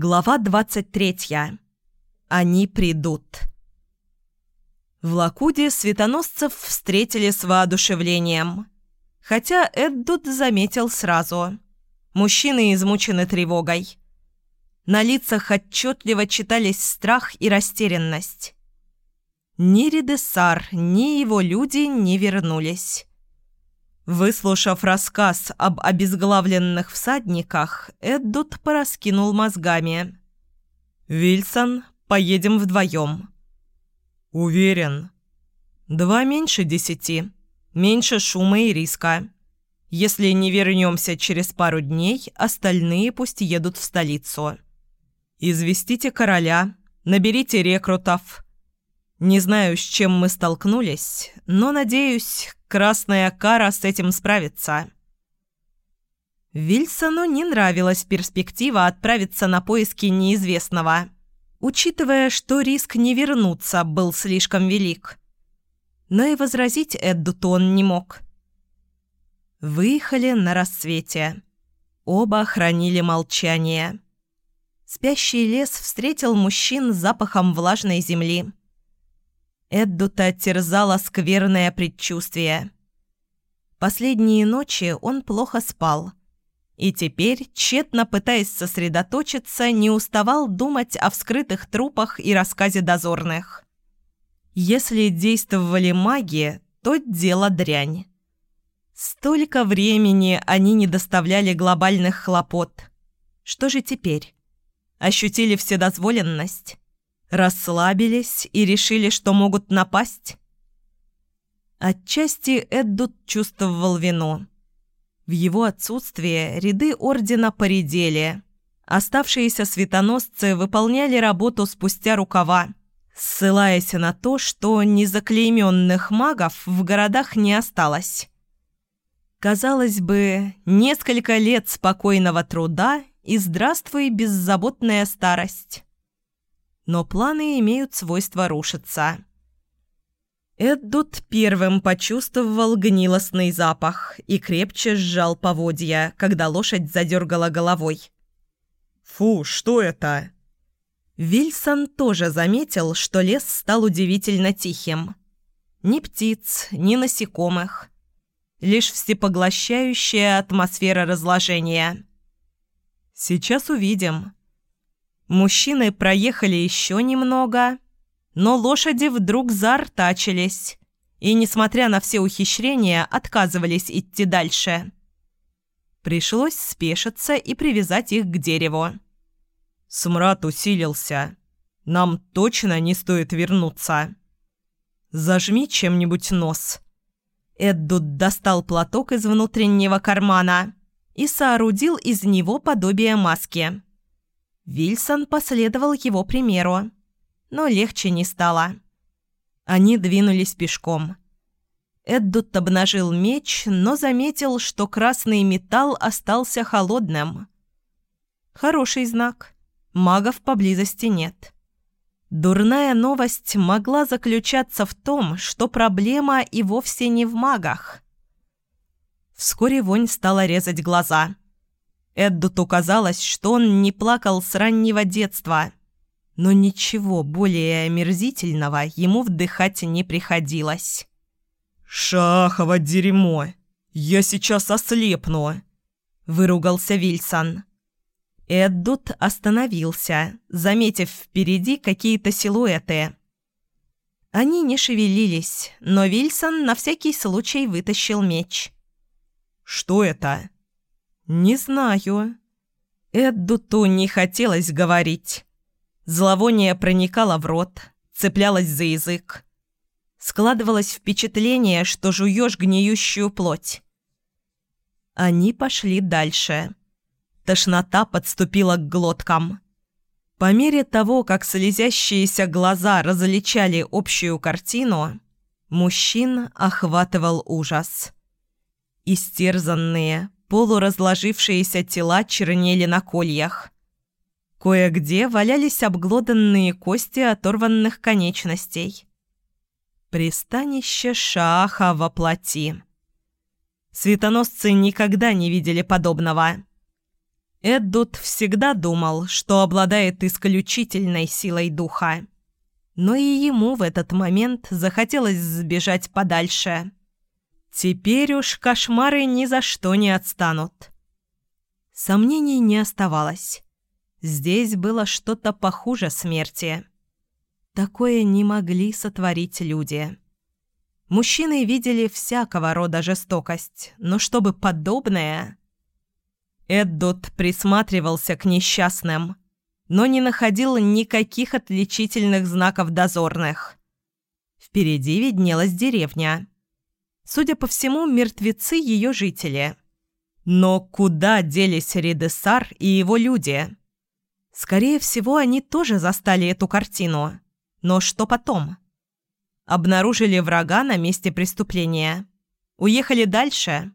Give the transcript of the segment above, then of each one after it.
Глава 23. Они придут. В Лакуде светоносцев встретили с воодушевлением. Хотя Эддут заметил сразу. Мужчины измучены тревогой. На лицах отчетливо читались страх и растерянность. Ни Редесар, ни его люди не вернулись. Выслушав рассказ об обезглавленных всадниках, Эддут пораскинул мозгами. «Вильсон, поедем вдвоем». «Уверен». «Два меньше десяти. Меньше шума и риска. Если не вернемся через пару дней, остальные пусть едут в столицу. Известите короля, наберите рекрутов». Не знаю, с чем мы столкнулись, но, надеюсь, Красная Кара с этим справится. Вильсону не нравилась перспектива отправиться на поиски неизвестного, учитывая, что риск не вернуться был слишком велик. Но и возразить Эддуту он не мог. Выехали на рассвете. Оба хранили молчание. Спящий лес встретил мужчин запахом влажной земли. Эддута терзало скверное предчувствие. Последние ночи он плохо спал. И теперь, тщетно пытаясь сосредоточиться, не уставал думать о вскрытых трупах и рассказе дозорных. Если действовали маги, то дело дрянь. Столько времени они не доставляли глобальных хлопот. Что же теперь? Ощутили вседозволенность? Расслабились и решили, что могут напасть? Отчасти Эддут чувствовал вину. В его отсутствие ряды ордена поредели. Оставшиеся светоносцы выполняли работу спустя рукава, ссылаясь на то, что незаклейменных магов в городах не осталось. Казалось бы, несколько лет спокойного труда и здравствуй беззаботная старость но планы имеют свойство рушиться. Эддут первым почувствовал гнилостный запах и крепче сжал поводья, когда лошадь задергала головой. «Фу, что это?» Вильсон тоже заметил, что лес стал удивительно тихим. Ни птиц, ни насекомых. Лишь всепоглощающая атмосфера разложения. «Сейчас увидим», Мужчины проехали еще немного, но лошади вдруг заортачились и, несмотря на все ухищрения, отказывались идти дальше. Пришлось спешиться и привязать их к дереву. Смрад усилился. Нам точно не стоит вернуться. Зажми чем-нибудь нос. Эддуд достал платок из внутреннего кармана и соорудил из него подобие маски. Вильсон последовал его примеру, но легче не стало. Они двинулись пешком. Эддут обнажил меч, но заметил, что красный металл остался холодным. Хороший знак. Магов поблизости нет. Дурная новость могла заключаться в том, что проблема и вовсе не в магах. Вскоре вонь стала резать глаза – Эддуту казалось, что он не плакал с раннего детства. Но ничего более омерзительного ему вдыхать не приходилось. «Шахово дерьмо! Я сейчас ослепну!» – выругался Вильсон. Эддут остановился, заметив впереди какие-то силуэты. Они не шевелились, но Вильсон на всякий случай вытащил меч. «Что это?» «Не знаю». Эддуту не хотелось говорить. Зловоние проникало в рот, цеплялось за язык. Складывалось впечатление, что жуешь гниющую плоть. Они пошли дальше. Тошнота подступила к глоткам. По мере того, как слезящиеся глаза различали общую картину, мужчин охватывал ужас. Истерзанные, Полуразложившиеся тела чернели на кольях. Кое-где валялись обглоданные кости оторванных конечностей. Пристанище Шааха во плоти. Светоносцы никогда не видели подобного. Эддут всегда думал, что обладает исключительной силой духа. Но и ему в этот момент захотелось сбежать подальше. Теперь уж кошмары ни за что не отстанут. Сомнений не оставалось. Здесь было что-то похуже смерти. Такое не могли сотворить люди. Мужчины видели всякого рода жестокость, но чтобы подобное... Эддот присматривался к несчастным, но не находил никаких отличительных знаков дозорных. Впереди виднелась деревня. Судя по всему, мертвецы ее жители. Но куда делись Ридесар и его люди? Скорее всего, они тоже застали эту картину. Но что потом? Обнаружили врага на месте преступления. Уехали дальше?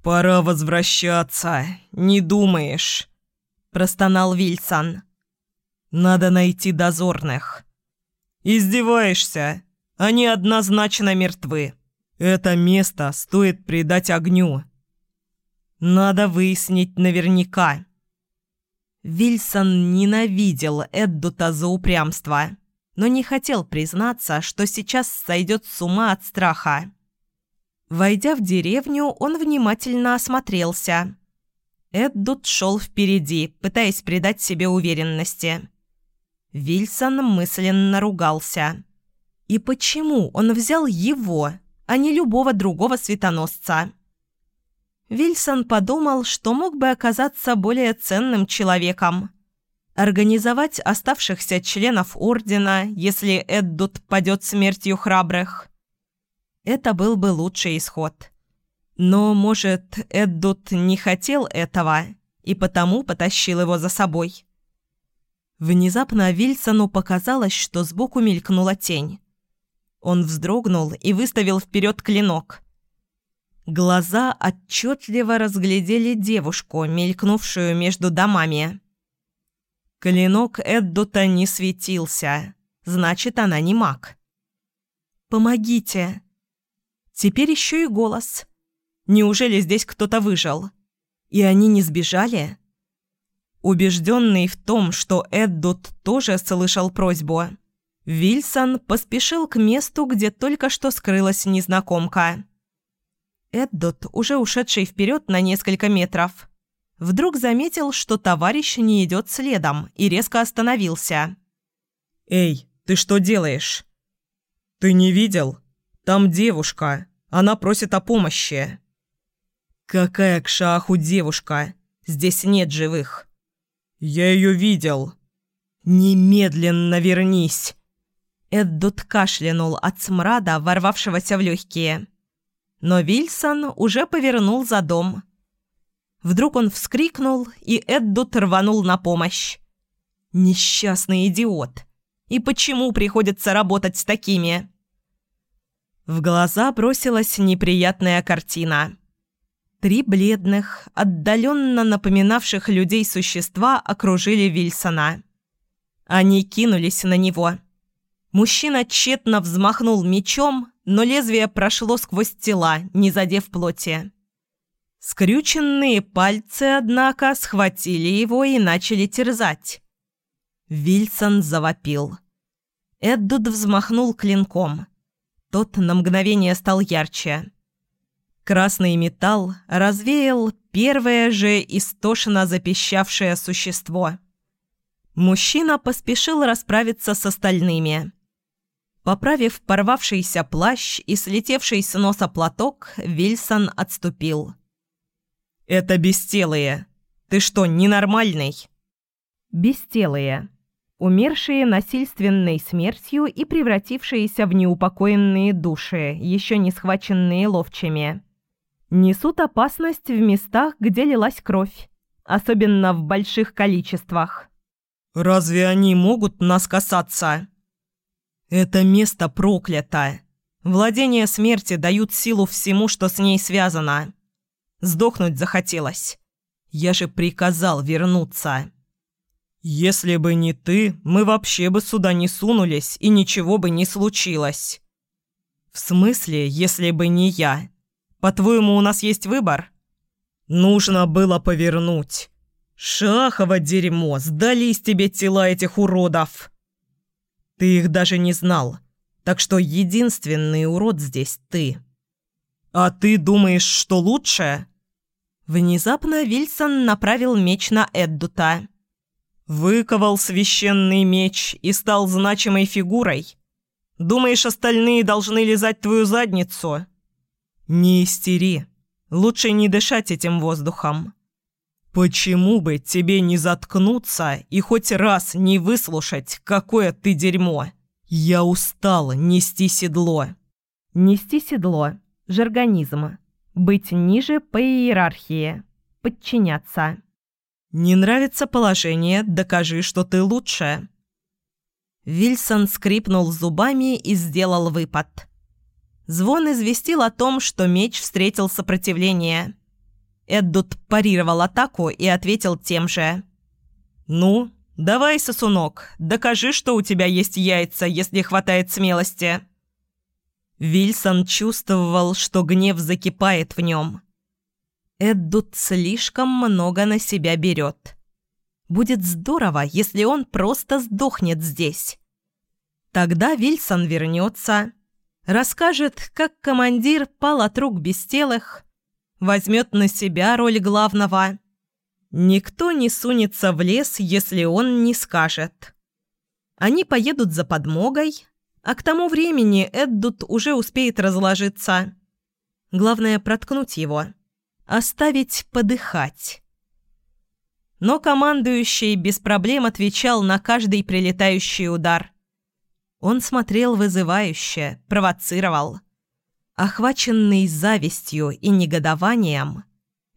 «Пора возвращаться, не думаешь?» – простонал Вильсон. «Надо найти дозорных». «Издеваешься? Они однозначно мертвы. Это место стоит придать огню. Надо выяснить наверняка». Вильсон ненавидел Эддута за упрямство, но не хотел признаться, что сейчас сойдет с ума от страха. Войдя в деревню, он внимательно осмотрелся. Эддут шел впереди, пытаясь придать себе уверенности. Вильсон мысленно ругался. И почему он взял его, а не любого другого светоносца? Вильсон подумал, что мог бы оказаться более ценным человеком. Организовать оставшихся членов Ордена, если Эддут падет смертью храбрых это был бы лучший исход. Но, может, Эддут не хотел этого и потому потащил его за собой. Внезапно Вильсону показалось, что сбоку мелькнула тень. Он вздрогнул и выставил вперед клинок. Глаза отчетливо разглядели девушку, мелькнувшую между домами. Клинок Эддута не светился, значит, она не маг. «Помогите!» Теперь еще и голос. Неужели здесь кто-то выжил? И они не сбежали? Убежденный в том, что Эддут тоже слышал просьбу, Вильсон поспешил к месту, где только что скрылась незнакомка. Эддут, уже ушедший вперед на несколько метров, вдруг заметил, что товарищ не идет следом и резко остановился. «Эй, ты что делаешь?» «Ты не видел? Там девушка!» Она просит о помощи». «Какая к шаху девушка? Здесь нет живых». «Я ее видел». «Немедленно вернись!» Эддут кашлянул от смрада, ворвавшегося в легкие. Но Вильсон уже повернул за дом. Вдруг он вскрикнул, и Эддут рванул на помощь. «Несчастный идиот! И почему приходится работать с такими?» В глаза бросилась неприятная картина. Три бледных, отдаленно напоминавших людей существа окружили Вильсона. Они кинулись на него. Мужчина тщетно взмахнул мечом, но лезвие прошло сквозь тела, не задев плоти. Скрюченные пальцы, однако, схватили его и начали терзать. Вильсон завопил. Эддуд взмахнул клинком. Тот на мгновение стал ярче. Красный металл развеял первое же истошно запищавшее существо. Мужчина поспешил расправиться с остальными. Поправив порвавшийся плащ и слетевший с носа платок, Вильсон отступил. «Это бестелые. Ты что, ненормальный?» «Бестелые умершие насильственной смертью и превратившиеся в неупокоенные души, еще не схваченные ловчими. Несут опасность в местах, где лилась кровь, особенно в больших количествах. «Разве они могут нас касаться?» «Это место проклято. Владения смерти дают силу всему, что с ней связано. Сдохнуть захотелось. Я же приказал вернуться». «Если бы не ты, мы вообще бы сюда не сунулись, и ничего бы не случилось». «В смысле, если бы не я? По-твоему, у нас есть выбор?» «Нужно было повернуть. «Шахово дерьмо! Сдались тебе тела этих уродов!» «Ты их даже не знал, так что единственный урод здесь ты». «А ты думаешь, что лучше?» Внезапно Вильсон направил меч на Эддута. «Выковал священный меч и стал значимой фигурой. Думаешь, остальные должны лизать твою задницу?» «Не истери. Лучше не дышать этим воздухом». «Почему бы тебе не заткнуться и хоть раз не выслушать, какое ты дерьмо? Я устал нести седло». «Нести седло. Жаргонизм. Быть ниже по иерархии. Подчиняться». «Не нравится положение, докажи, что ты лучше». Вильсон скрипнул зубами и сделал выпад. Звон известил о том, что меч встретил сопротивление – Эддут парировал атаку и ответил тем же. «Ну, давай, сосунок, докажи, что у тебя есть яйца, если хватает смелости». Вильсон чувствовал, что гнев закипает в нем. Эддут слишком много на себя берет. Будет здорово, если он просто сдохнет здесь. Тогда Вильсон вернется, расскажет, как командир пал от рук бестелых, возьмет на себя роль главного. Никто не сунется в лес, если он не скажет. Они поедут за подмогой, а к тому времени Эддут уже успеет разложиться. Главное – проткнуть его. Оставить подыхать. Но командующий без проблем отвечал на каждый прилетающий удар. Он смотрел вызывающе, провоцировал – Охваченный завистью и негодованием,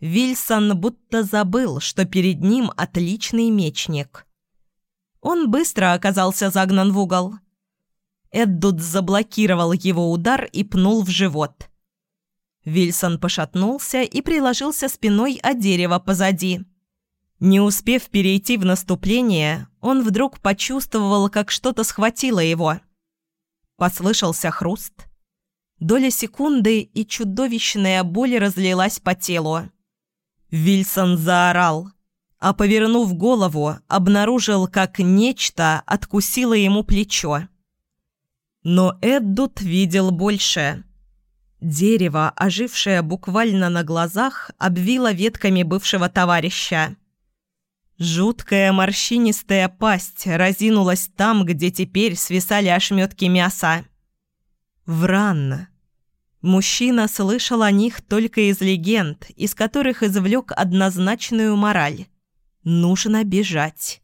Вильсон будто забыл, что перед ним отличный мечник. Он быстро оказался загнан в угол. Эддут заблокировал его удар и пнул в живот. Вильсон пошатнулся и приложился спиной о дерево позади. Не успев перейти в наступление, он вдруг почувствовал, как что-то схватило его. Послышался хруст – Доля секунды, и чудовищная боль разлилась по телу. Вильсон заорал, а, повернув голову, обнаружил, как нечто откусило ему плечо. Но Эддут видел больше. Дерево, ожившее буквально на глазах, обвило ветками бывшего товарища. Жуткая морщинистая пасть разинулась там, где теперь свисали ошметки мяса. Вран. Мужчина слышал о них только из легенд, из которых извлек однозначную мораль. Нужно бежать.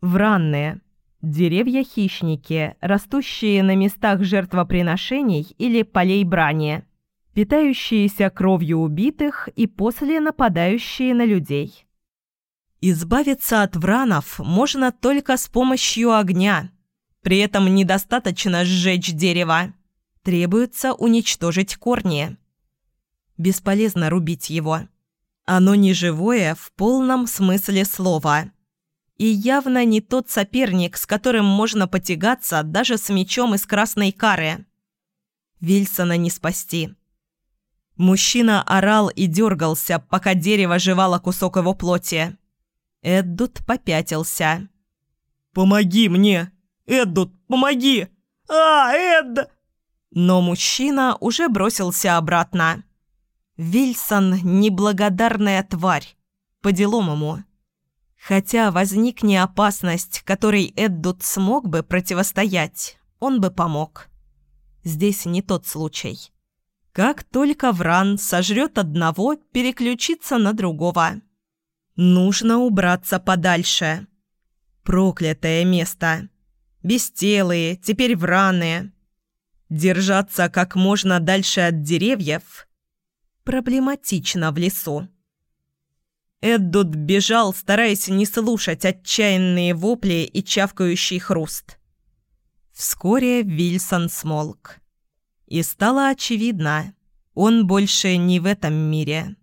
Вранные. Деревья-хищники, растущие на местах жертвоприношений или полей брани, питающиеся кровью убитых и после нападающие на людей. Избавиться от вранов можно только с помощью огня. При этом недостаточно сжечь дерево. Требуется уничтожить корни. Бесполезно рубить его. Оно не живое в полном смысле слова. И явно не тот соперник, с которым можно потягаться даже с мечом из красной кары. Вильсона не спасти. Мужчина орал и дергался, пока дерево жевало кусок его плоти. Эддут попятился. «Помоги мне! Эддут, помоги! А, Эд!» Но мужчина уже бросился обратно. Вильсон – неблагодарная тварь. По делам ему. Хотя возникне опасность, которой Эддут смог бы противостоять, он бы помог. Здесь не тот случай. Как только Вран сожрет одного, переключиться на другого. Нужно убраться подальше. Проклятое место. Бестелые, теперь Враны. Держаться как можно дальше от деревьев проблематично в лесу. Эддут бежал, стараясь не слушать отчаянные вопли и чавкающий хруст. Вскоре Вильсон смолк. И стало очевидно, он больше не в этом мире.